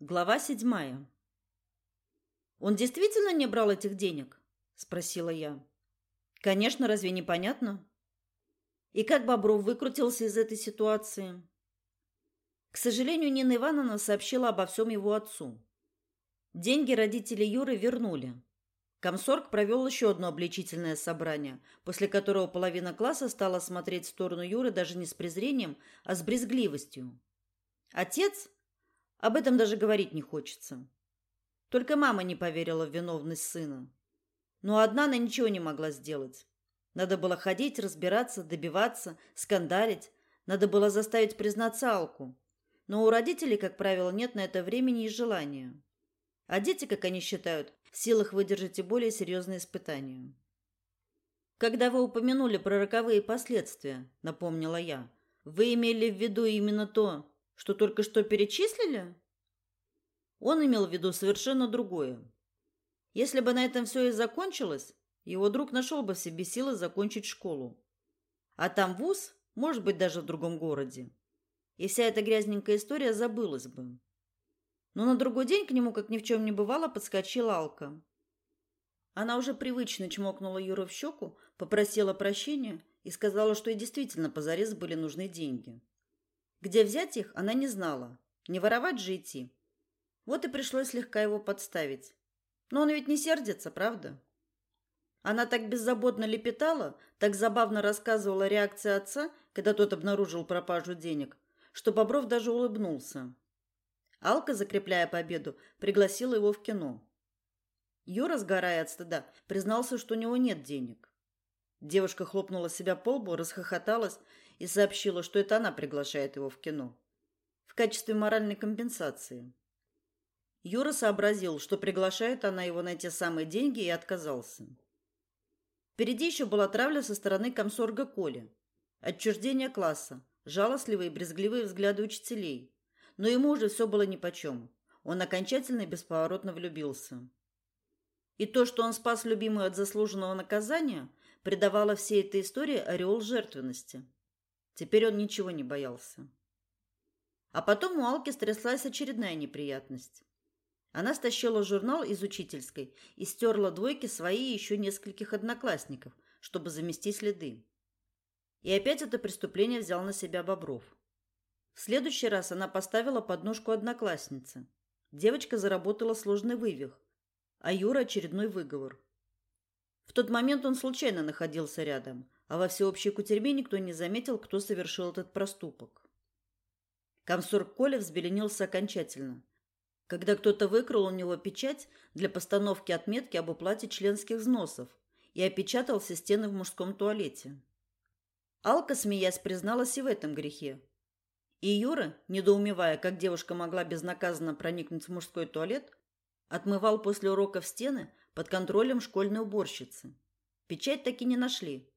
Глава седьмая. Он действительно не брал этих денег? спросила я. Конечно, разве не понятно? И как Бобров выкрутился из этой ситуации? К сожалению, Нина Ивановна сообщила обо всем его отцу. Деньги родители Юры вернули. Комсорг провел еще одно обличительное собрание, после которого половина класса стала смотреть в сторону Юры даже не с презрением, а с брезгливостью. Отец об этом даже говорить не хочется. Только мама не поверила в виновность сына. Но одна она ничего не могла сделать. Надо было ходить, разбираться, добиваться, скандалить. Надо было заставить признаться Алку. Но у родителей, как правило, нет на это времени и желания. А дети, как они считают, в силах выдержать и более серьезные испытания. Когда вы упомянули про роковые последствия, напомнила я, вы имели в виду именно то, что только что перечислили? Он имел в виду совершенно другое. Если бы на этом все и закончилось, его друг нашел бы в себе силы закончить школу. А там вуз, может быть, даже в другом городе. И вся эта грязненькая история забылась бы. Но на другой день к нему, как ни в чем не бывало, подскочила Алка. Она уже привычно чмокнула Юру в щеку, попросила прощения и сказала, что ей действительно позарез были нужны деньги. Где взять их, она не знала. Не воровать же идти. Вот и пришлось слегка его подставить. Но он ведь не сердится, правда? Она так беззаботно лепетала, так забавно рассказывала реакцию отца, когда тот обнаружил пропажу денег, что Бобров даже улыбнулся. Алка, закрепляя победу, пригласила его в кино. Юра, сгорая от стыда, признался, что у него нет денег. Девушка хлопнула себя по лбу, расхохоталась и сообщила, что это она приглашает его в кино в качестве моральной компенсации. Юра сообразил, что приглашает она его на те самые деньги и отказался. Впереди еще была травля со стороны комсорга Коли, отчуждение класса, жалостливые и брезгливые взгляды учителей. Но ему уже все было нипочем. Он окончательно и бесповоротно влюбился. И то, что он спас любимую от заслуженного наказания, придавало всей этой истории ореол жертвенности – Теперь он ничего не боялся. А потом у Алки стряслась очередная неприятность. Она стащила журнал из учительской и стерла двойки свои и еще нескольких одноклассников, чтобы замести следы. И опять это преступление взял на себя Бобров. В следующий раз она поставила подножку однокласснице. Девочка заработала сложный вывих, а Юра очередной выговор. В тот момент он случайно находился рядом, а во всеобщей кутерьме никто не заметил, кто совершил этот проступок. Комсорг Коля взбеленился окончательно, когда кто-то выкрал у него печать для постановки отметки об уплате членских взносов и опечатал все стены в мужском туалете. Алка, смеясь, призналась и в этом грехе. И Юра, недоумевая, как девушка могла безнаказанно проникнуть в мужской туалет, отмывал после уроков стены под контролем школьной уборщицы. Печать таки не нашли,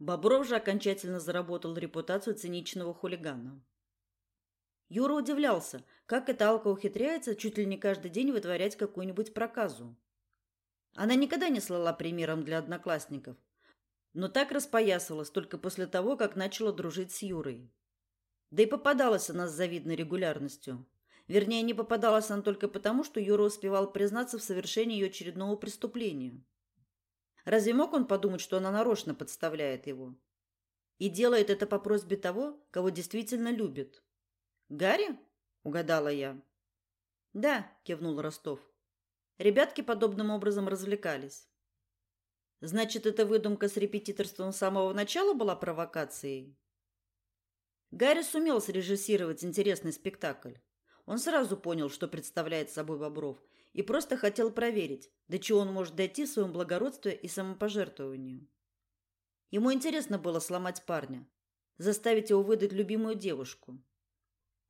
Бобров же окончательно заработал репутацию циничного хулигана. Юра удивлялся, как эта Алка ухитряется чуть ли не каждый день вытворять какую-нибудь проказу. Она никогда не слала примером для одноклассников, но так распоясалась только после того, как начала дружить с Юрой. Да и попадалась она с завидной регулярностью. Вернее, не попадалась она только потому, что Юра успевал признаться в совершении ее очередного преступления. Разве мог он подумать, что она нарочно подставляет его? И делает это по просьбе того, кого действительно любит. Гарри? угадала я. Да, кивнул Ростов. Ребятки подобным образом развлекались. Значит, эта выдумка с репетиторством с самого начала была провокацией. Гарри сумел срежиссировать интересный спектакль. Он сразу понял, что представляет собой Бобров, и просто хотел проверить, до чего он может дойти в своем благородстве и самопожертвовании. Ему интересно было сломать парня, заставить его выдать любимую девушку.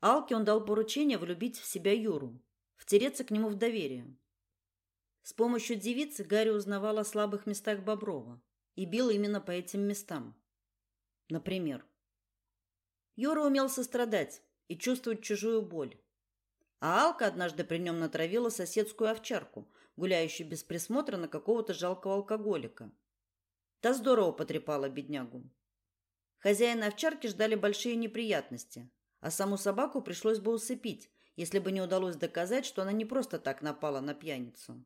Алке он дал поручение влюбить в себя Юру, втереться к нему в доверие. С помощью девицы Гарри узнавал о слабых местах Боброва и бил именно по этим местам. Например, Юра умел сострадать и чувствовать чужую боль. А Алка однажды при нем натравила соседскую овчарку, гуляющую без присмотра на какого-то жалкого алкоголика. Та здорово потрепала беднягу. Хозяина овчарки ждали большие неприятности, а саму собаку пришлось бы усыпить, если бы не удалось доказать, что она не просто так напала на пьяницу.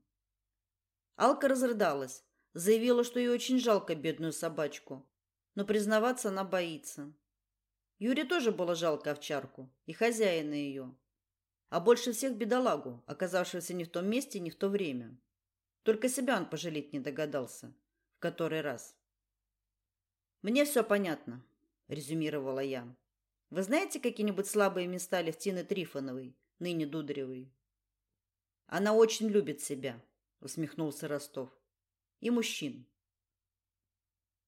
Алка разрыдалась, заявила, что ей очень жалко бедную собачку, но признаваться она боится. Юре тоже было жалко овчарку и хозяина ее, а больше всех бедолагу, оказавшегося не в том месте, не в то время. Только себя он пожалеть не догадался, в который раз. Мне все понятно, резюмировала я. Вы знаете какие-нибудь слабые места Левтины Трифоновой, ныне Дударевой? Она очень любит себя, усмехнулся Ростов. И мужчин.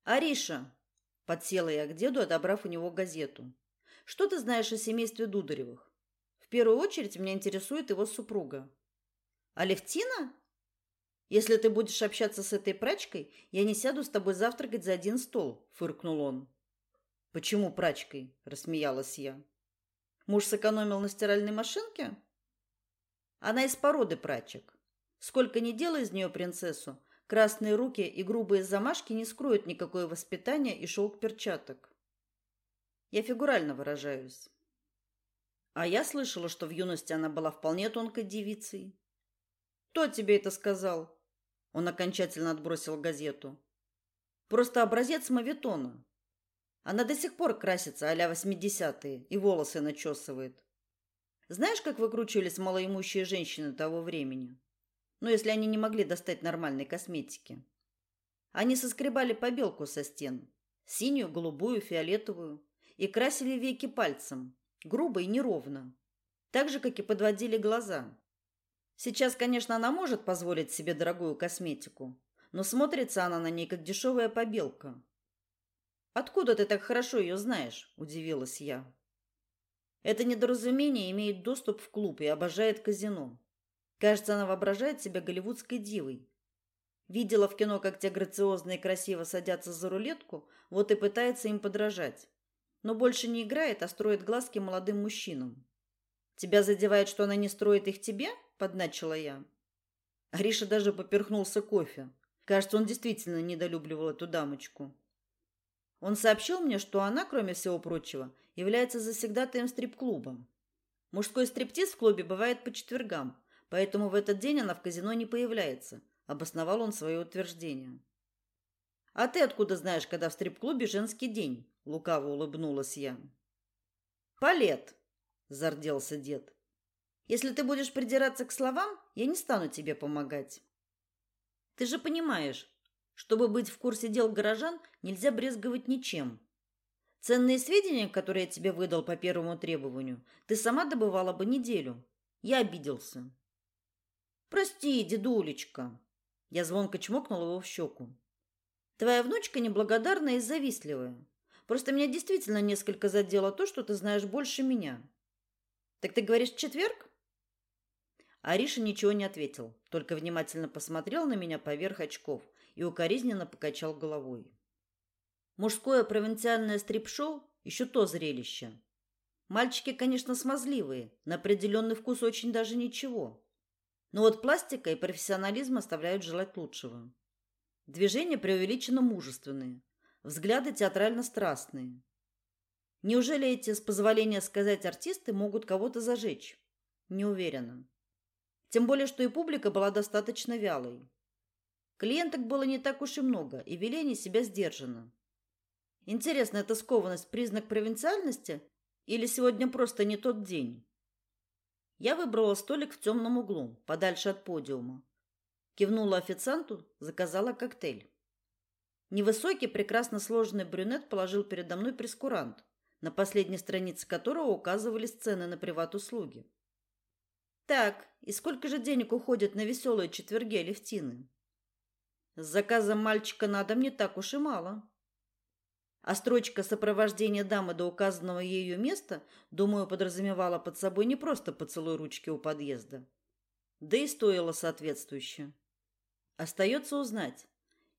Ариша, подсела я к деду, отобрав у него газету. Что ты знаешь о семействе Дударевых? В первую очередь меня интересует его супруга. Алевтина? Если ты будешь общаться с этой прачкой, я не сяду с тобой завтракать за один стол, фыркнул он. Почему прачкой? рассмеялась я. Муж сэкономил на стиральной машинке? Она из породы прачек. Сколько ни делай из нее принцессу, красные руки и грубые замашки не скроют никакое воспитание и шелк перчаток. Я фигурально выражаюсь. А я слышала, что в юности она была вполне тонкой девицей. Кто тебе это сказал? Он окончательно отбросил газету. Просто образец мавитона. Она до сих пор красится а-ля восьмидесятые и волосы начесывает. Знаешь, как выкручивались малоимущие женщины того времени? Ну, если они не могли достать нормальной косметики. Они соскребали побелку со стен. Синюю, голубую, фиолетовую. И красили веки пальцем. Грубо и неровно. Так же, как и подводили глаза. Сейчас, конечно, она может позволить себе дорогую косметику. Но смотрится она на ней, как дешевая побелка. «Откуда ты так хорошо ее знаешь?» – удивилась я. Это недоразумение имеет доступ в клуб и обожает казино. Кажется, она воображает себя голливудской дивой. Видела в кино, как те грациозно и красиво садятся за рулетку, вот и пытается им подражать. Но больше не играет, а строит глазки молодым мужчинам. Тебя задевает, что она не строит их тебе? подначила я. Ариша даже поперхнулся кофе. Кажется, он действительно недолюбливал эту дамочку. Он сообщил мне, что она, кроме всего прочего, является завсегдатаем стрип-клуба. Мужской стриптиз в клубе бывает по четвергам, поэтому в этот день она в казино не появляется, обосновал он свое утверждение. А ты откуда знаешь, когда в стрип-клубе женский день? Лукаво улыбнулась я. Палет, зарделся дед. Если ты будешь придираться к словам, я не стану тебе помогать. Ты же понимаешь, чтобы быть в курсе дел горожан, нельзя брезговать ничем. Ценные сведения, которые я тебе выдал по первому требованию, ты сама добывала бы неделю. Я обиделся. Прости, дедулечка. Я звонко чмокнула его в щеку. Твоя внучка неблагодарная и завистливая. Просто меня действительно несколько задело то, что ты знаешь больше меня. Так ты говоришь четверг? Ариша ничего не ответил, только внимательно посмотрел на меня поверх очков и укоризненно покачал головой. Мужское провинциальное стрип-шоу еще то зрелище. Мальчики, конечно, смазливые, на определенный вкус очень даже ничего. Но вот пластика и профессионализм оставляют желать лучшего. Движения преувеличенно мужественные, взгляды театрально страстные. Неужели эти, с позволения сказать, артисты могут кого-то зажечь? Не уверена. Тем более, что и публика была достаточно вялой. Клиенток было не так уж и много, и вели они себя сдержанно. Интересно, это скованность признак провинциальности или сегодня просто не тот день? Я выбрала столик в темном углу, подальше от подиума. Кивнула официанту, заказала коктейль. Невысокий, прекрасно сложенный брюнет положил передо мной прескурант, на последней странице которого указывались цены на приват-услуги. Так, и сколько же денег уходит на веселые четверги Алевтины? С заказом мальчика на дом не так уж и мало. А строчка сопровождения дамы до указанного ею места, думаю, подразумевала под собой не просто поцелуй ручки у подъезда. Да и стоило соответствующе. Остается узнать,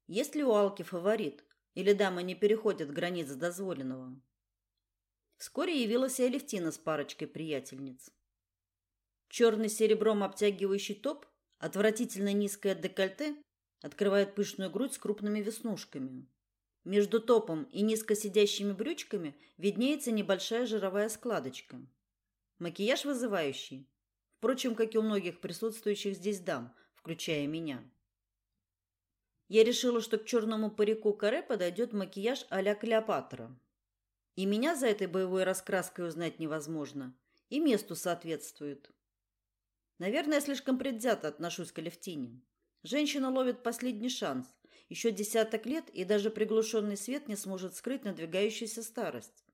есть ли у Алки фаворит, или дамы не переходят границ дозволенного. Вскоре явилась и Алевтина с парочкой приятельниц. Черный серебром обтягивающий топ, отвратительно низкое декольте открывает пышную грудь с крупными веснушками. Между топом и низко сидящими брючками виднеется небольшая жировая складочка. Макияж вызывающий. Впрочем, как и у многих присутствующих здесь дам, включая меня. Я решила, что к черному парику каре подойдет макияж а-ля Клеопатра. И меня за этой боевой раскраской узнать невозможно, и месту соответствует. Наверное, я слишком предвзято отношусь к Алевтине. Женщина ловит последний шанс. Еще десяток лет, и даже приглушенный свет не сможет скрыть надвигающуюся старость.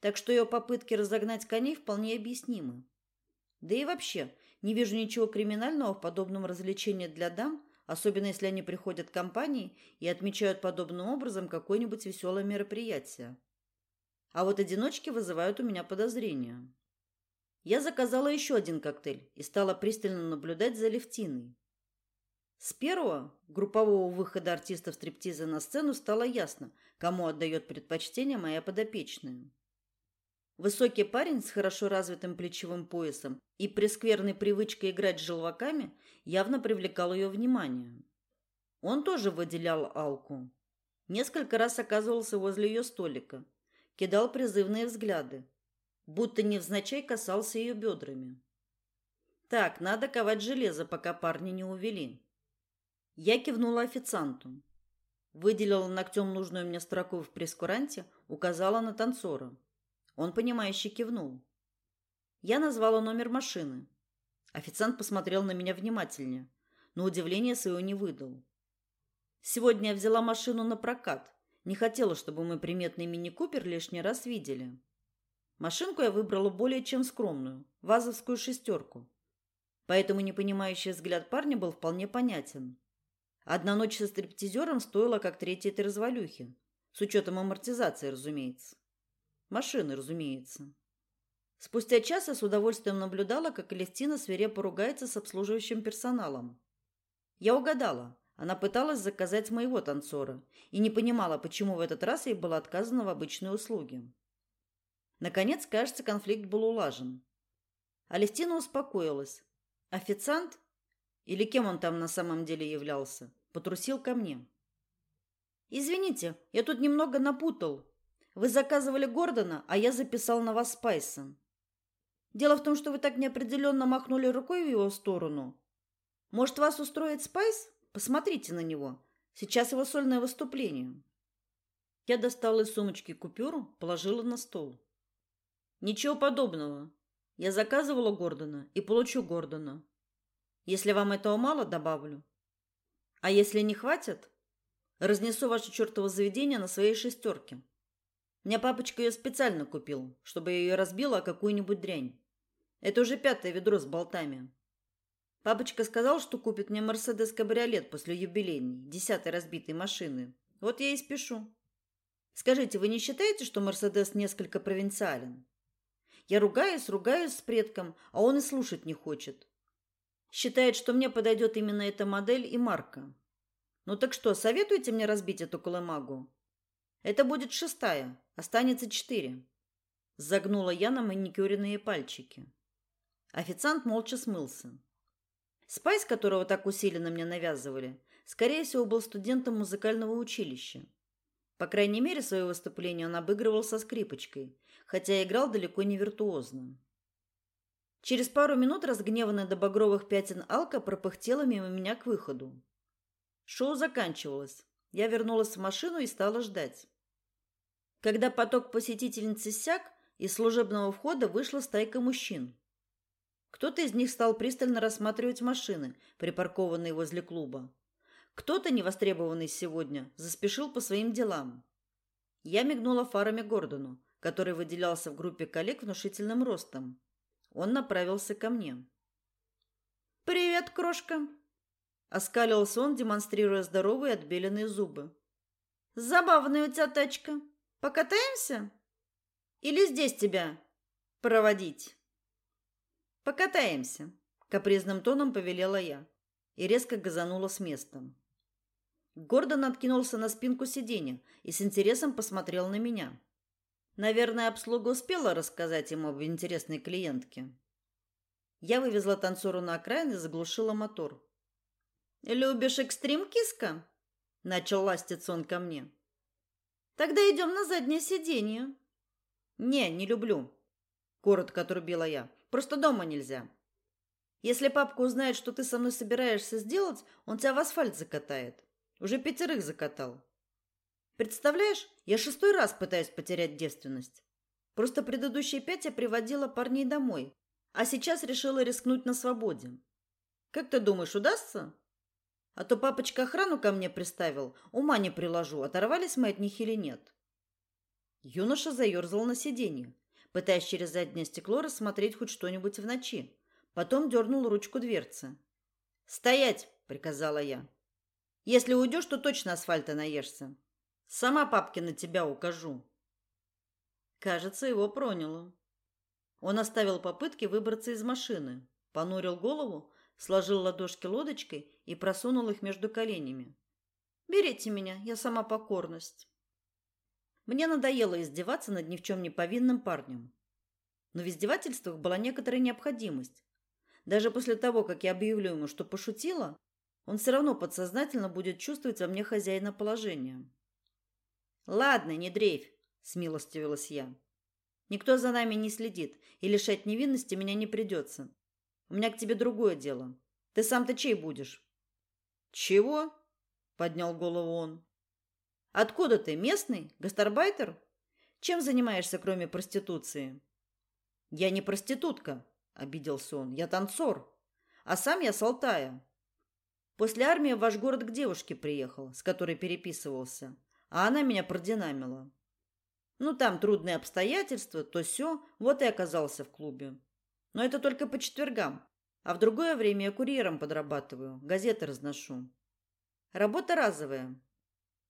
Так что ее попытки разогнать коней вполне объяснимы. Да и вообще, не вижу ничего криминального в подобном развлечении для дам, особенно если они приходят в компании и отмечают подобным образом какое-нибудь веселое мероприятие. А вот одиночки вызывают у меня подозрения. Я заказала еще один коктейль и стала пристально наблюдать за Левтиной. С первого группового выхода артистов стриптиза на сцену стало ясно, кому отдает предпочтение моя подопечная. Высокий парень с хорошо развитым плечевым поясом и прескверной привычкой играть с желваками явно привлекал ее внимание. Он тоже выделял Алку. Несколько раз оказывался возле ее столика, кидал призывные взгляды, будто невзначай касался ее бедрами. Так, надо ковать железо, пока парни не увели. Я кивнула официанту. Выделила ногтем нужную мне строку в прескуранте, указала на танцора. Он понимающе кивнул. Я назвала номер машины. Официант посмотрел на меня внимательнее, но удивления своего не выдал. Сегодня я взяла машину на прокат. Не хотела, чтобы мы приметный мини-купер лишний раз видели. Машинку я выбрала более чем скромную, вазовскую шестерку. Поэтому непонимающий взгляд парня был вполне понятен. Одна ночь со стриптизером стоила как третья этой развалюхи. С учетом амортизации, разумеется. Машины, разумеется. Спустя час я с удовольствием наблюдала, как Алевтина свирепо ругается с обслуживающим персоналом. Я угадала. Она пыталась заказать моего танцора и не понимала, почему в этот раз ей было отказано в обычной услуге. Наконец, кажется, конфликт был улажен. Алевтина успокоилась. Официант, или кем он там на самом деле являлся, потрусил ко мне. «Извините, я тут немного напутал», вы заказывали Гордона, а я записал на вас Спайса. Дело в том, что вы так неопределенно махнули рукой в его сторону. Может, вас устроит Спайс? Посмотрите на него. Сейчас его сольное выступление. Я достала из сумочки купюру, положила на стол. Ничего подобного. Я заказывала Гордона и получу Гордона. Если вам этого мало, добавлю. А если не хватит, разнесу ваше чертово заведение на своей шестерке. Мне папочка ее специально купил, чтобы я ее разбила о какую-нибудь дрянь. Это уже пятое ведро с болтами. Папочка сказал, что купит мне Мерседес-кабриолет после юбилейной, десятой разбитой машины. Вот я и спешу. Скажите, вы не считаете, что Мерседес несколько провинциален? Я ругаюсь, ругаюсь с предком, а он и слушать не хочет. Считает, что мне подойдет именно эта модель и марка. Ну так что, советуете мне разбить эту колымагу? Это будет шестая, останется четыре. Загнула я наманикюренные пальчики. Официант молча смылся. Спайс, которого так усиленно мне навязывали, скорее всего, был студентом музыкального училища. По крайней мере, свое выступление он обыгрывал со скрипочкой, хотя играл далеко не виртуозно. Через пару минут разгневанная до багровых пятен Алка пропыхтела мимо меня к выходу. Шоу заканчивалось. Я вернулась в машину и стала ждать. Когда поток посетительниц иссяк, из служебного входа вышла стайка мужчин. Кто-то из них стал пристально рассматривать машины, припаркованные возле клуба. Кто-то, не востребованный сегодня, заспешил по своим делам. Я мигнула фарами Гордону, который выделялся в группе коллег внушительным ростом. Он направился ко мне. «Привет, крошка!» Оскалился он, демонстрируя здоровые отбеленные зубы. «Забавная у тебя тачка!» Покатаемся? Или здесь тебя проводить? Покатаемся, капризным тоном повелела я и резко газанула с места. Гордон откинулся на спинку сиденья и с интересом посмотрел на меня. Наверное, обслуга успела рассказать ему об интересной клиентке. Я вывезла танцору на окраину и заглушила мотор. «Любишь экстрим, киска?» Начал ластиться он ко мне. Тогда идем на заднее сиденье. Не, не люблю. коротко отрубила я. Просто дома нельзя. Если папка узнает, что ты со мной собираешься сделать, он тебя в асфальт закатает. Уже пятерых закатал. Представляешь, я шестой раз пытаюсь потерять девственность. Просто предыдущие пять я приводила парней домой, а сейчас решила рискнуть на свободе. Как ты думаешь, удастся? А то папочка охрану ко мне приставил, ума не приложу, оторвались мы от них или нет. Юноша заерзал на сиденье, пытаясь через заднее стекло рассмотреть хоть что-нибудь в ночи. Потом дернул ручку дверцы. «Стоять!» — приказала я. «Если уйдешь, то точно асфальта наешься. Сама папке на тебя укажу». Кажется, его проняло. Он оставил попытки выбраться из машины, понурил голову, сложил ладошки лодочкой и просунул их между коленями. «Берите меня, я сама покорность». Мне надоело издеваться над ни в чем не повинным парнем. Но в издевательствах была некоторая необходимость. Даже после того, как я объявлю ему, что пошутила, он все равно подсознательно будет чувствовать во мне хозяина положения. «Ладно, не дрейфь», — смилостивилась я. «Никто за нами не следит, и лишать невинности меня не придется. У меня к тебе другое дело. Ты сам-то чей будешь?» «Чего?» — поднял голову он. «Откуда ты? Местный? Гастарбайтер? Чем занимаешься, кроме проституции?» «Я не проститутка», – обиделся он. «Я танцор. А сам я с Алтая. После армии в ваш город к девушке приехал, с которой переписывался, а она меня продинамила. Ну, там трудные обстоятельства, то все, вот и оказался в клубе. Но это только по четвергам, а в другое время я курьером подрабатываю, газеты разношу. Работа разовая.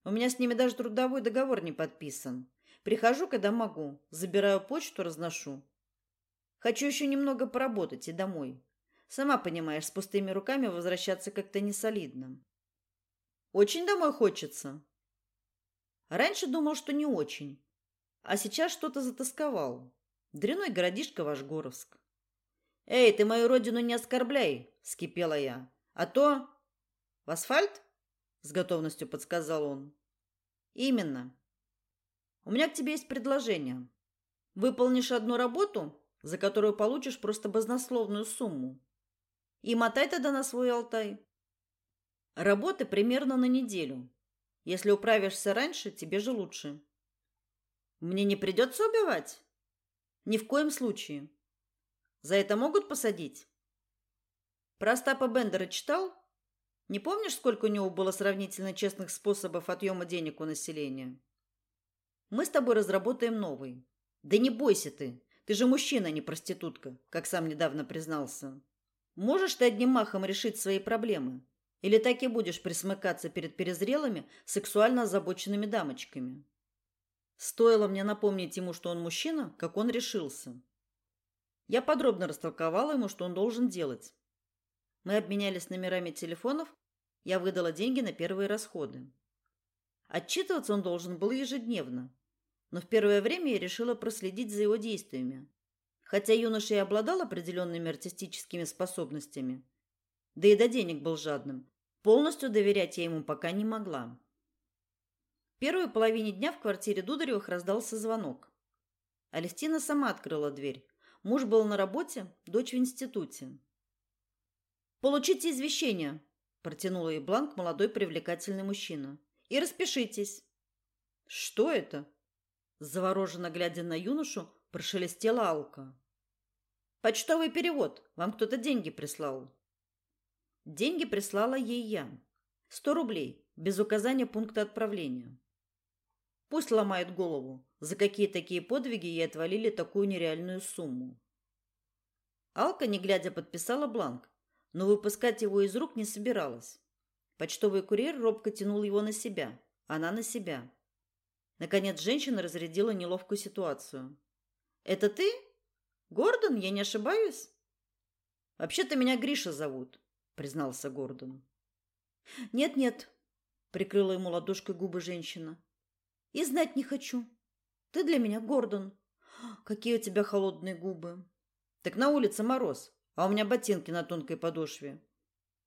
У меня с ними даже трудовой договор не подписан. Прихожу, когда могу, забираю почту, разношу. Хочу еще немного поработать и домой. Сама понимаешь, с пустыми руками возвращаться как-то не солидно. Очень домой хочется. Раньше думал, что не очень, а сейчас что-то затасковал. Дряной городишко ваш Горовск. Эй, ты мою родину не оскорбляй, вскипела я. А то в асфальт? с готовностью подсказал он. Именно. У меня к тебе есть предложение. Выполнишь одну работу, за которую получишь просто баснословную сумму. И мотай тогда на свой Алтай. Работы примерно на неделю. Если управишься раньше, тебе же лучше. Мне не придется убивать? Ни в коем случае. За это могут посадить? Про Остапа Бендера читал? Не помнишь, сколько у него было сравнительно честных способов отъема денег у населения? Мы с тобой разработаем новый. Да не бойся ты. Ты же мужчина, а не проститутка, как сам недавно признался. Можешь ты одним махом решить свои проблемы? Или так и будешь присмыкаться перед перезрелыми, сексуально озабоченными дамочками? Стоило мне напомнить ему, что он мужчина, как он решился. Я подробно растолковала ему, что он должен делать. Мы обменялись номерами телефонов, я выдала деньги на первые расходы. Отчитываться он должен был ежедневно, но в первое время я решила проследить за его действиями. Хотя юноша и обладал определенными артистическими способностями, да и до денег был жадным, полностью доверять я ему пока не могла. В первой половине дня в квартире Дударевых раздался звонок. Алистина сама открыла дверь. Муж был на работе, дочь в институте. «Получите извещение», – протянул ей бланк молодой привлекательный мужчина. «И распишитесь». «Что это?» Завороженно глядя на юношу, прошелестела Алка. «Почтовый перевод. Вам кто-то деньги прислал». Деньги прислала ей я. Сто рублей, без указания пункта отправления. Пусть ломает голову, за какие такие подвиги ей отвалили такую нереальную сумму. Алка, не глядя, подписала бланк, но выпускать его из рук не собиралась. Почтовый курьер робко тянул его на себя, она на себя. Наконец женщина разрядила неловкую ситуацию. «Это ты? Гордон, я не ошибаюсь?» «Вообще-то меня Гриша зовут», — признался Гордон. «Нет-нет», — прикрыла ему ладошкой губы женщина. «И знать не хочу. Ты для меня Гордон. Какие у тебя холодные губы. Так на улице мороз, а у меня ботинки на тонкой подошве.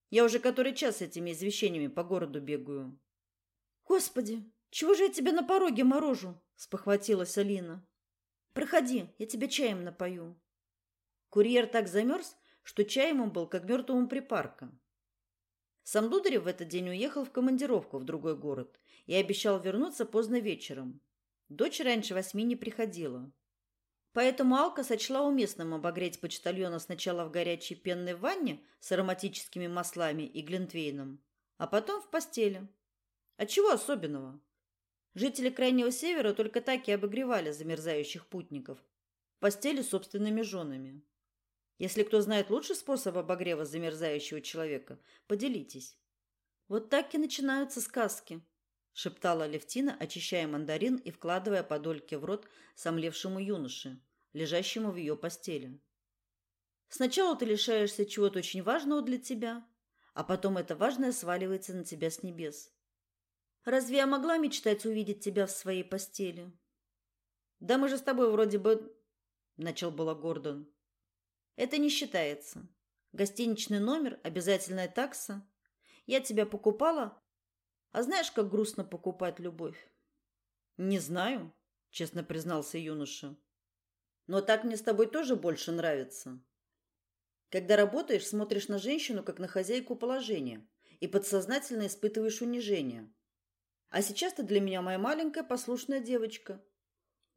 Я уже который час этими извещениями по городу бегаю». «Господи, чего же я тебя на пороге морожу? спохватилась Алина. Проходи, я тебя чаем напою. Курьер так замерз, что чай ему был как мертвому припарка. Сам Дударев в этот день уехал в командировку в другой город и обещал вернуться поздно вечером. Дочь раньше восьми не приходила. Поэтому Алка сочла уместным обогреть почтальона сначала в горячей пенной ванне с ароматическими маслами и глинтвейном, а потом в постели. А чего особенного? Жители Крайнего Севера только так и обогревали замерзающих путников в постели собственными женами. Если кто знает лучший способ обогрева замерзающего человека, поделитесь. Вот так и начинаются сказки, шептала Левтина, очищая мандарин и вкладывая подольки в рот сомлевшему юноше, лежащему в ее постели. Сначала ты лишаешься чего-то очень важного для тебя, а потом это важное сваливается на тебя с небес. Разве я могла мечтать увидеть тебя в своей постели? Да мы же с тобой вроде бы начал было Гордон. Это не считается. Гостиничный номер, обязательная такса. Я тебя покупала. А знаешь, как грустно покупать любовь? Не знаю, честно признался юноша. Но так мне с тобой тоже больше нравится. Когда работаешь, смотришь на женщину как на хозяйку положения и подсознательно испытываешь унижение. А сейчас ты для меня моя маленькая послушная девочка.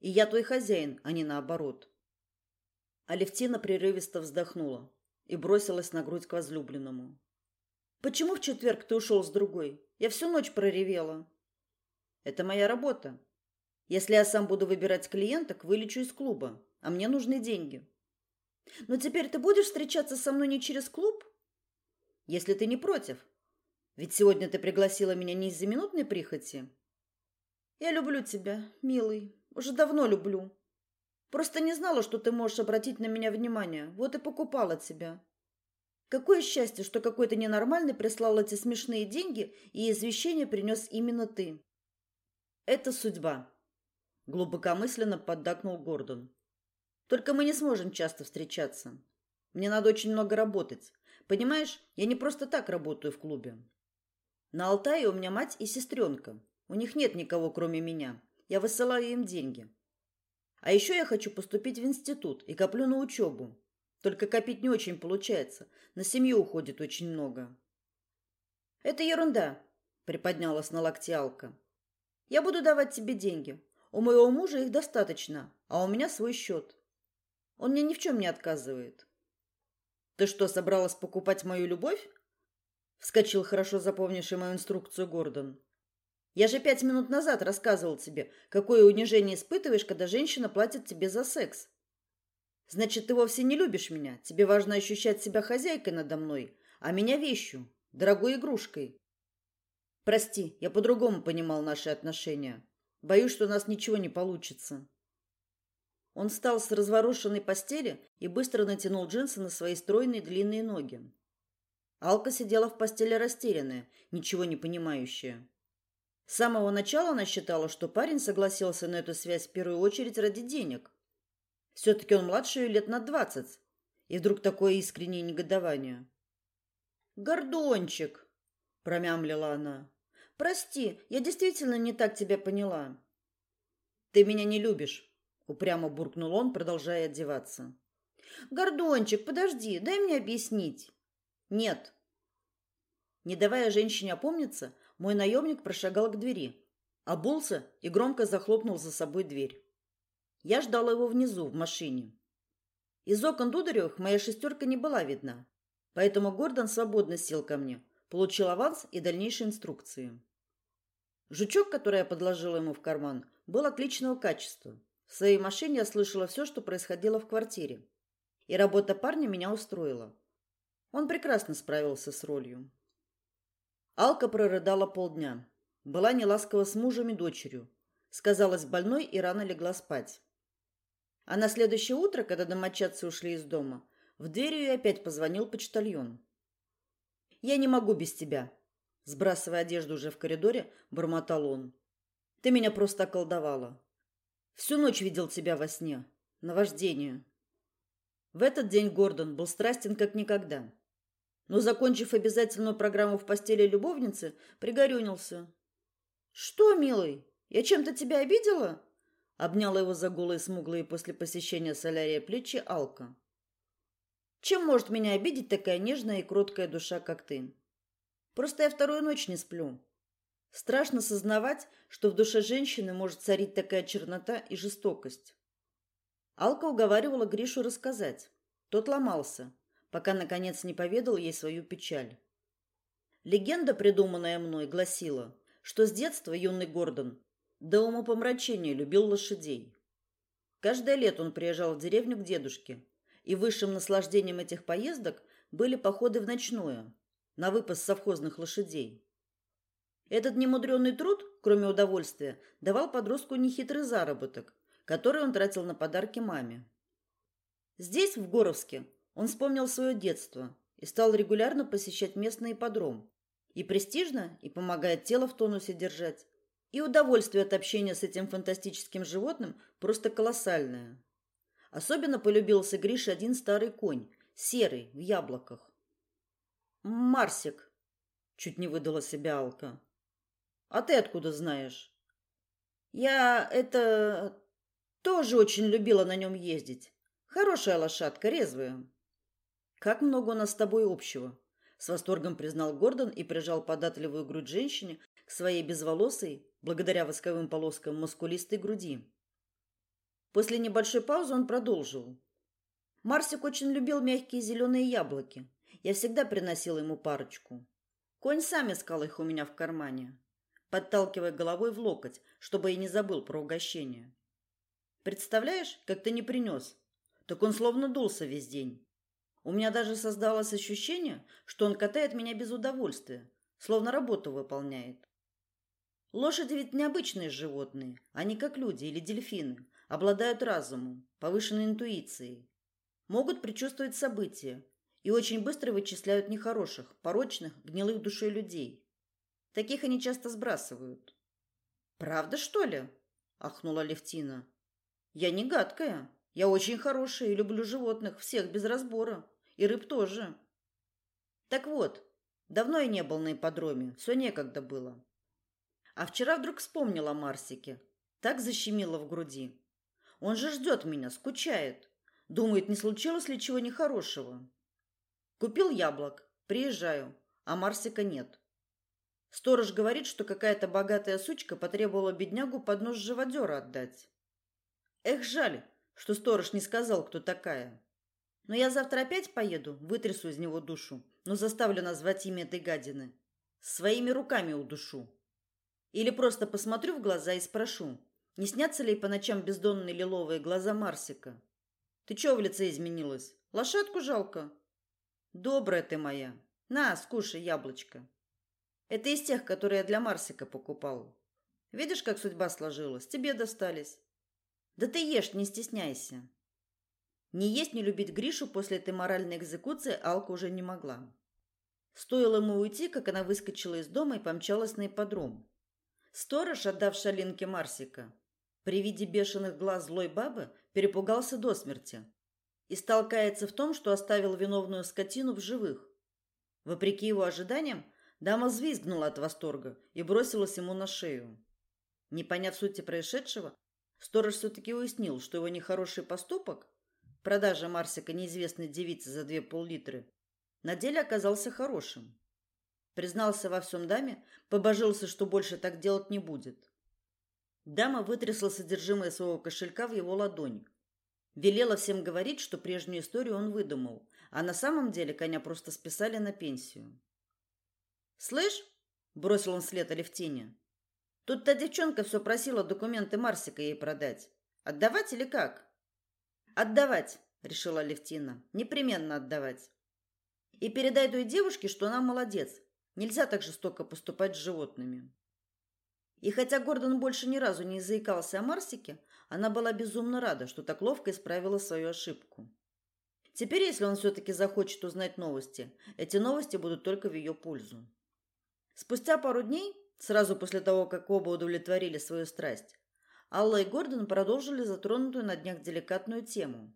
И я твой хозяин, а не наоборот. Алевтина прерывисто вздохнула и бросилась на грудь к возлюбленному. Почему в четверг ты ушел с другой? Я всю ночь проревела. Это моя работа. Если я сам буду выбирать клиенток, вылечу из клуба, а мне нужны деньги. Но теперь ты будешь встречаться со мной не через клуб? Если ты не против. Ведь сегодня ты пригласила меня не из-за минутной прихоти. Я люблю тебя, милый. Уже давно люблю. Просто не знала, что ты можешь обратить на меня внимание. Вот и покупала тебя. Какое счастье, что какой-то ненормальный прислал эти смешные деньги, и извещение принес именно ты. Это судьба, глубокомысленно поддакнул Гордон. Только мы не сможем часто встречаться. Мне надо очень много работать. Понимаешь, я не просто так работаю в клубе. На Алтае у меня мать и сестренка. У них нет никого, кроме меня. Я высылаю им деньги. А еще я хочу поступить в институт и коплю на учебу. Только копить не очень получается. На семью уходит очень много. Это ерунда, приподнялась на локте Алка. Я буду давать тебе деньги. У моего мужа их достаточно, а у меня свой счет. Он мне ни в чем не отказывает. Ты что, собралась покупать мою любовь? Вскочил хорошо запомнивший мою инструкцию Гордон. Я же пять минут назад рассказывал тебе, какое унижение испытываешь, когда женщина платит тебе за секс. Значит, ты вовсе не любишь меня. Тебе важно ощущать себя хозяйкой надо мной, а меня вещью, дорогой игрушкой. Прости, я по-другому понимал наши отношения. Боюсь, что у нас ничего не получится. Он встал с разворошенной постели и быстро натянул джинсы на свои стройные длинные ноги. Алка сидела в постели растерянная, ничего не понимающая. С самого начала она считала, что парень согласился на эту связь в первую очередь ради денег. Все-таки он младше ее лет на двадцать. И вдруг такое искреннее негодование. «Гордончик!» – промямлила она. «Прости, я действительно не так тебя поняла». «Ты меня не любишь», – упрямо буркнул он, продолжая одеваться. «Гордончик, подожди, дай мне объяснить». «Нет». Не давая женщине опомниться, мой наемник прошагал к двери, обулся и громко захлопнул за собой дверь. Я ждала его внизу, в машине. Из окон Дударевых моя шестерка не была видна, поэтому Гордон свободно сел ко мне, получил аванс и дальнейшие инструкции. Жучок, который я подложила ему в карман, был отличного качества. В своей машине я слышала все, что происходило в квартире. И работа парня меня устроила. Он прекрасно справился с ролью. Алка прорыдала полдня. Была неласкова с мужем и дочерью. Сказалась больной и рано легла спать. А на следующее утро, когда домочадцы ушли из дома, в дверь ее опять позвонил почтальон. «Я не могу без тебя», — сбрасывая одежду уже в коридоре, бормотал он. «Ты меня просто околдовала. Всю ночь видел тебя во сне. Наваждение». В этот день Гордон был страстен как никогда но, закончив обязательную программу в постели любовницы, пригорюнился. «Что, милый, я чем-то тебя обидела?» Обняла его за голые смуглые после посещения солярия плечи Алка. Чем может меня обидеть такая нежная и кроткая душа, как ты? Просто я вторую ночь не сплю. Страшно сознавать, что в душе женщины может царить такая чернота и жестокость. Алка уговаривала Гришу рассказать. Тот ломался, пока наконец не поведал ей свою печаль. Легенда, придуманная мной, гласила, что с детства юный Гордон до умопомрачения любил лошадей. Каждое лето он приезжал в деревню к дедушке, и высшим наслаждением этих поездок были походы в ночное, на выпас совхозных лошадей. Этот немудренный труд, кроме удовольствия, давал подростку нехитрый заработок, который он тратил на подарки маме. Здесь, в Горовске, он вспомнил свое детство и стал регулярно посещать местный ипподром. И престижно, и помогает тело в тонусе держать. И удовольствие от общения с этим фантастическим животным просто колоссальное. Особенно полюбился Грише один старый конь, серый, в яблоках. «Марсик», — чуть не выдала себя Алка. «А ты откуда знаешь?» «Я это тоже очень любила на нем ездить. Хорошая лошадка, резвая. Как много у нас с тобой общего, с восторгом признал Гордон и прижал податливую грудь женщине к своей безволосой, благодаря восковым полоскам мускулистой груди. После небольшой паузы он продолжил. Марсик очень любил мягкие зеленые яблоки. Я всегда приносила ему парочку. Конь сам искал их у меня в кармане, подталкивая головой в локоть, чтобы я не забыл про угощение. Представляешь, как ты не принес? Так он словно дулся весь день. У меня даже создалось ощущение, что он катает меня без удовольствия, словно работу выполняет. Лошади ведь необычные животные, они как люди или дельфины, обладают разумом, повышенной интуицией, могут предчувствовать события и очень быстро вычисляют нехороших, порочных, гнилых душой людей. Таких они часто сбрасывают. Правда, что ли? ахнула Левтина. Я не гадкая. Я очень хорошая и люблю животных, всех без разбора. И рыб тоже. Так вот, давно я не был на ипподроме, все некогда было. А вчера вдруг вспомнила о Марсике. Так защемило в груди. Он же ждет меня, скучает. Думает, не случилось ли чего нехорошего. Купил яблок, приезжаю, а Марсика нет. Сторож говорит, что какая-то богатая сучка потребовала беднягу под нож живодера отдать. Эх, жаль, что сторож не сказал, кто такая. Но я завтра опять поеду, вытрясу из него душу, но заставлю назвать имя этой гадины. Своими руками удушу. Или просто посмотрю в глаза и спрошу, не снятся ли по ночам бездонные лиловые глаза Марсика? Ты чё в лице изменилась? Лошадку жалко? Добрая ты моя. На, скушай яблочко. Это из тех, которые я для Марсика покупал. Видишь, как судьба сложилась? Тебе достались. Да ты ешь, не стесняйся. Не есть, не любить Гришу после этой моральной экзекуции Алка уже не могла. Стоило ему уйти, как она выскочила из дома и помчалась на ипподром. Сторож, отдавший Алинке Марсика, при виде бешеных глаз злой бабы перепугался до смерти и стал в том, что оставил виновную скотину в живых. Вопреки его ожиданиям, дама взвизгнула от восторга и бросилась ему на шею. Не поняв сути происшедшего, Сторож все-таки уяснил, что его нехороший поступок, продажа Марсика неизвестной девице за две пол-литры, на деле оказался хорошим. Признался во всем даме, побожился, что больше так делать не будет. Дама вытрясла содержимое своего кошелька в его ладонь. Велела всем говорить, что прежнюю историю он выдумал, а на самом деле коня просто списали на пенсию. «Слышь?» – бросил он вслед Алевтине. Тут та девчонка все просила документы Марсика ей продать. Отдавать или как? Отдавать, решила Левтина. Непременно отдавать. И передай той девушке, что она молодец. Нельзя так жестоко поступать с животными. И хотя Гордон больше ни разу не заикался о Марсике, она была безумно рада, что так ловко исправила свою ошибку. Теперь, если он все-таки захочет узнать новости, эти новости будут только в ее пользу. Спустя пару дней Сразу после того, как оба удовлетворили свою страсть, Алла и Гордон продолжили затронутую на днях деликатную тему.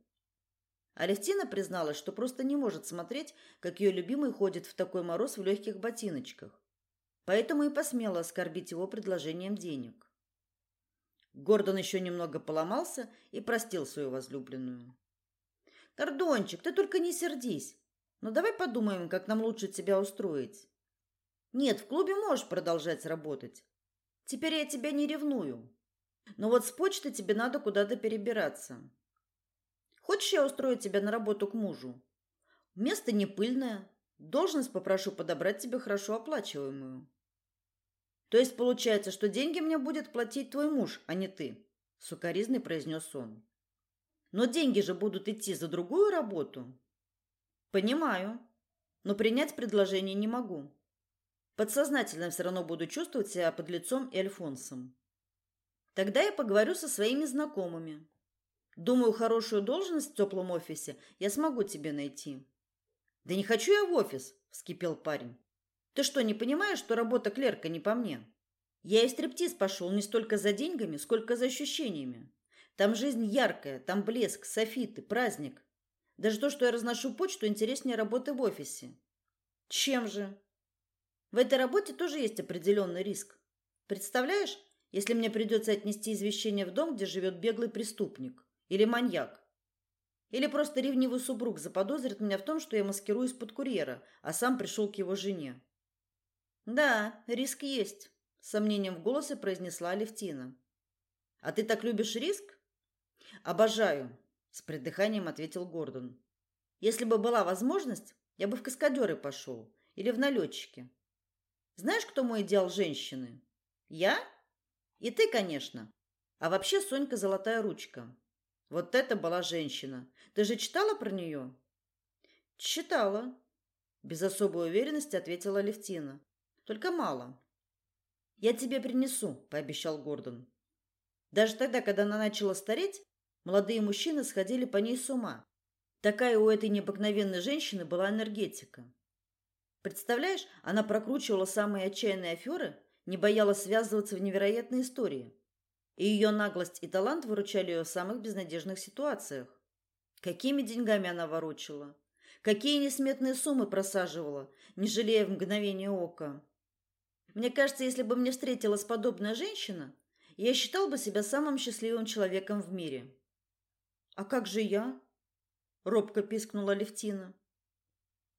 Алевтина призналась, что просто не может смотреть, как ее любимый ходит в такой мороз в легких ботиночках. Поэтому и посмела оскорбить его предложением денег. Гордон еще немного поломался и простил свою возлюбленную. «Гордончик, ты только не сердись. Но давай подумаем, как нам лучше тебя устроить. Нет, в клубе можешь продолжать работать. Теперь я тебя не ревную. Но вот с почты тебе надо куда-то перебираться. Хочешь, я устрою тебя на работу к мужу? Место не пыльное. Должность попрошу подобрать тебе хорошо оплачиваемую. То есть получается, что деньги мне будет платить твой муж, а не ты, сукаризный произнес он. Но деньги же будут идти за другую работу. Понимаю, но принять предложение не могу. Подсознательно все равно буду чувствовать себя под лицом и Альфонсом. Тогда я поговорю со своими знакомыми. Думаю, хорошую должность в теплом офисе я смогу тебе найти. Да не хочу я в офис, вскипел парень. Ты что, не понимаешь, что работа клерка не по мне? Я и стриптиз пошел не столько за деньгами, сколько за ощущениями. Там жизнь яркая, там блеск, софиты, праздник. Даже то, что я разношу почту, интереснее работы в офисе. Чем же? В этой работе тоже есть определенный риск. Представляешь, если мне придется отнести извещение в дом, где живет беглый преступник или маньяк? Или просто ревнивый супруг заподозрит меня в том, что я маскируюсь под курьера, а сам пришел к его жене. Да, риск есть, с сомнением в голосе произнесла Алевтина. А ты так любишь риск? Обожаю, с придыханием ответил Гордон. Если бы была возможность, я бы в каскадеры пошел или в налетчики. Знаешь, кто мой идеал женщины? Я? И ты, конечно. А вообще Сонька золотая ручка. Вот это была женщина. Ты же читала про нее?» «Читала», – без особой уверенности ответила Левтина. «Только мало». «Я тебе принесу», – пообещал Гордон. Даже тогда, когда она начала стареть, молодые мужчины сходили по ней с ума. Такая у этой необыкновенной женщины была энергетика. Представляешь, она прокручивала самые отчаянные аферы, не боялась связываться в невероятные истории – и ее наглость и талант выручали ее в самых безнадежных ситуациях. Какими деньгами она ворочала, какие несметные суммы просаживала, не жалея в мгновение ока. Мне кажется, если бы мне встретилась подобная женщина, я считал бы себя самым счастливым человеком в мире. А как же я? робко пискнула Левтина.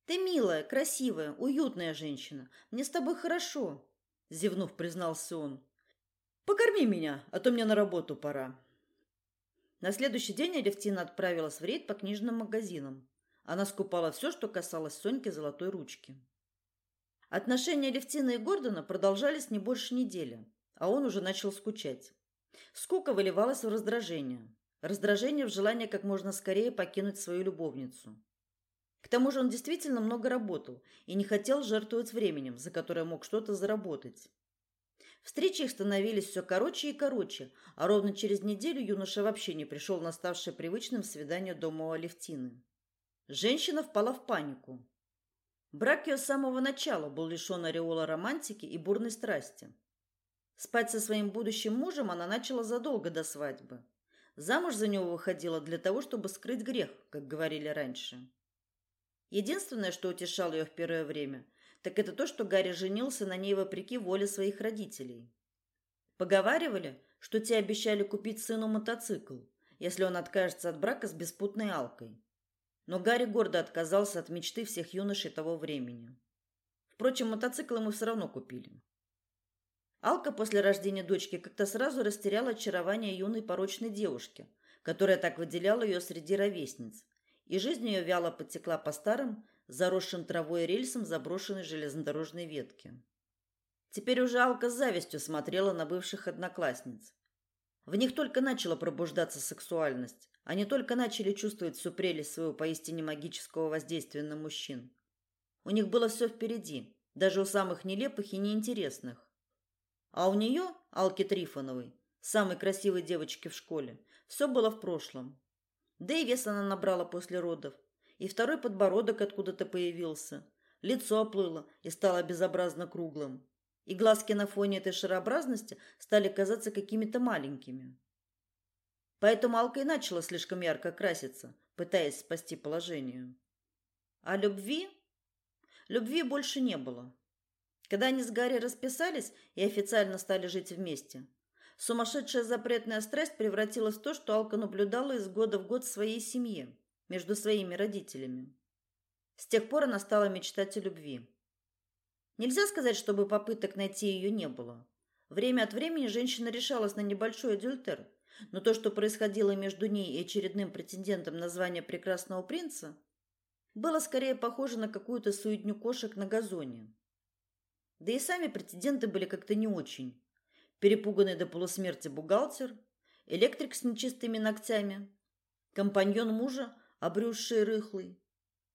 Ты милая, красивая, уютная женщина. Мне с тобой хорошо, зевнув, признался он. Покорми меня, а то мне на работу пора. На следующий день Алевтина отправилась в рейд по книжным магазинам. Она скупала все, что касалось Соньки золотой ручки. Отношения Алевтины и Гордона продолжались не больше недели, а он уже начал скучать. Скука выливалась в раздражение. Раздражение в желание как можно скорее покинуть свою любовницу. К тому же он действительно много работал и не хотел жертвовать временем, за которое мог что-то заработать. Встречи их становились все короче и короче, а ровно через неделю юноша вообще не пришел на ставшее привычным свидание дома у Алевтины. Женщина впала в панику. Брак ее с самого начала был лишен ореола романтики и бурной страсти. Спать со своим будущим мужем она начала задолго до свадьбы. Замуж за него выходила для того, чтобы скрыть грех, как говорили раньше. Единственное, что утешало ее в первое время, так это то, что Гарри женился на ней вопреки воле своих родителей. Поговаривали, что те обещали купить сыну мотоцикл, если он откажется от брака с беспутной Алкой. Но Гарри гордо отказался от мечты всех юношей того времени. Впрочем, мотоцикл ему все равно купили. Алка после рождения дочки как-то сразу растеряла очарование юной порочной девушки, которая так выделяла ее среди ровесниц, и жизнь ее вяло потекла по старым, заросшим травой рельсом заброшенной железнодорожной ветки. Теперь уже Алка с завистью смотрела на бывших одноклассниц. В них только начала пробуждаться сексуальность. Они только начали чувствовать всю прелесть своего поистине магического воздействия на мужчин. У них было все впереди, даже у самых нелепых и неинтересных. А у нее, Алки Трифоновой, самой красивой девочки в школе, все было в прошлом. Да и вес она набрала после родов, и второй подбородок откуда-то появился. Лицо оплыло и стало безобразно круглым. И глазки на фоне этой шарообразности стали казаться какими-то маленькими. Поэтому Алка и начала слишком ярко краситься, пытаясь спасти положение. А любви? Любви больше не было. Когда они с Гарри расписались и официально стали жить вместе, Сумасшедшая запретная страсть превратилась в то, что Алка наблюдала из года в год в своей семье, между своими родителями. С тех пор она стала мечтать о любви. Нельзя сказать, чтобы попыток найти ее не было. Время от времени женщина решалась на небольшой адюльтер, но то, что происходило между ней и очередным претендентом на звание прекрасного принца, было скорее похоже на какую-то суетню кошек на газоне. Да и сами претенденты были как-то не очень. Перепуганный до полусмерти бухгалтер, электрик с нечистыми ногтями, компаньон мужа, обрюзший рыхлый.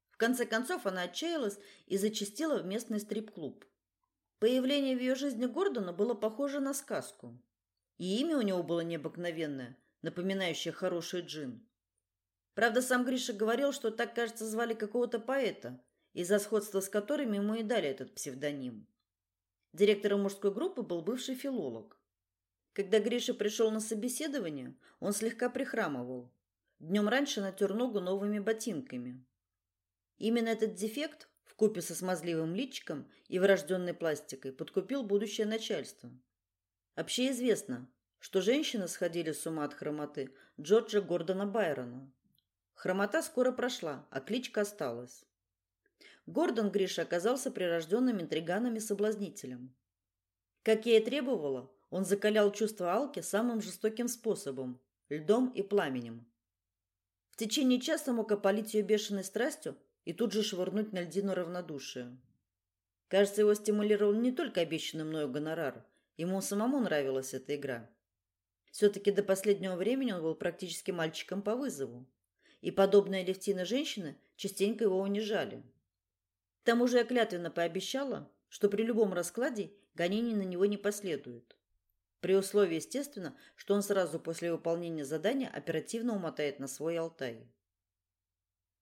В конце концов она отчаялась и зачастила в местный стрип-клуб. Появление в ее жизни Гордона было похоже на сказку. И имя у него было необыкновенное, напоминающее хороший джин. Правда, сам Гриша говорил, что так, кажется, звали какого-то поэта, из-за сходства с которыми ему и дали этот псевдоним. Директором мужской группы был бывший филолог. Когда Гриша пришел на собеседование, он слегка прихрамывал. Днем раньше натер ногу новыми ботинками. Именно этот дефект, вкупе со смазливым личиком и врожденной пластикой, подкупил будущее начальство. Общеизвестно, что женщины сходили с ума от хромоты Джорджа Гордона Байрона. Хромота скоро прошла, а кличка осталась. Гордон Гриша оказался прирожденным интриганом и соблазнителем. Как я и требовала, он закалял чувства Алки самым жестоким способом – льдом и пламенем. В течение часа мог опалить ее бешеной страстью и тут же швырнуть на льдину равнодушие. Кажется, его стимулировал не только обещанный мною гонорар, ему самому нравилась эта игра. Все-таки до последнего времени он был практически мальчиком по вызову и подобные Левтины женщины частенько его унижали. К тому же я клятвенно пообещала, что при любом раскладе гонений на него не последует. При условии, естественно, что он сразу после выполнения задания оперативно умотает на свой Алтай.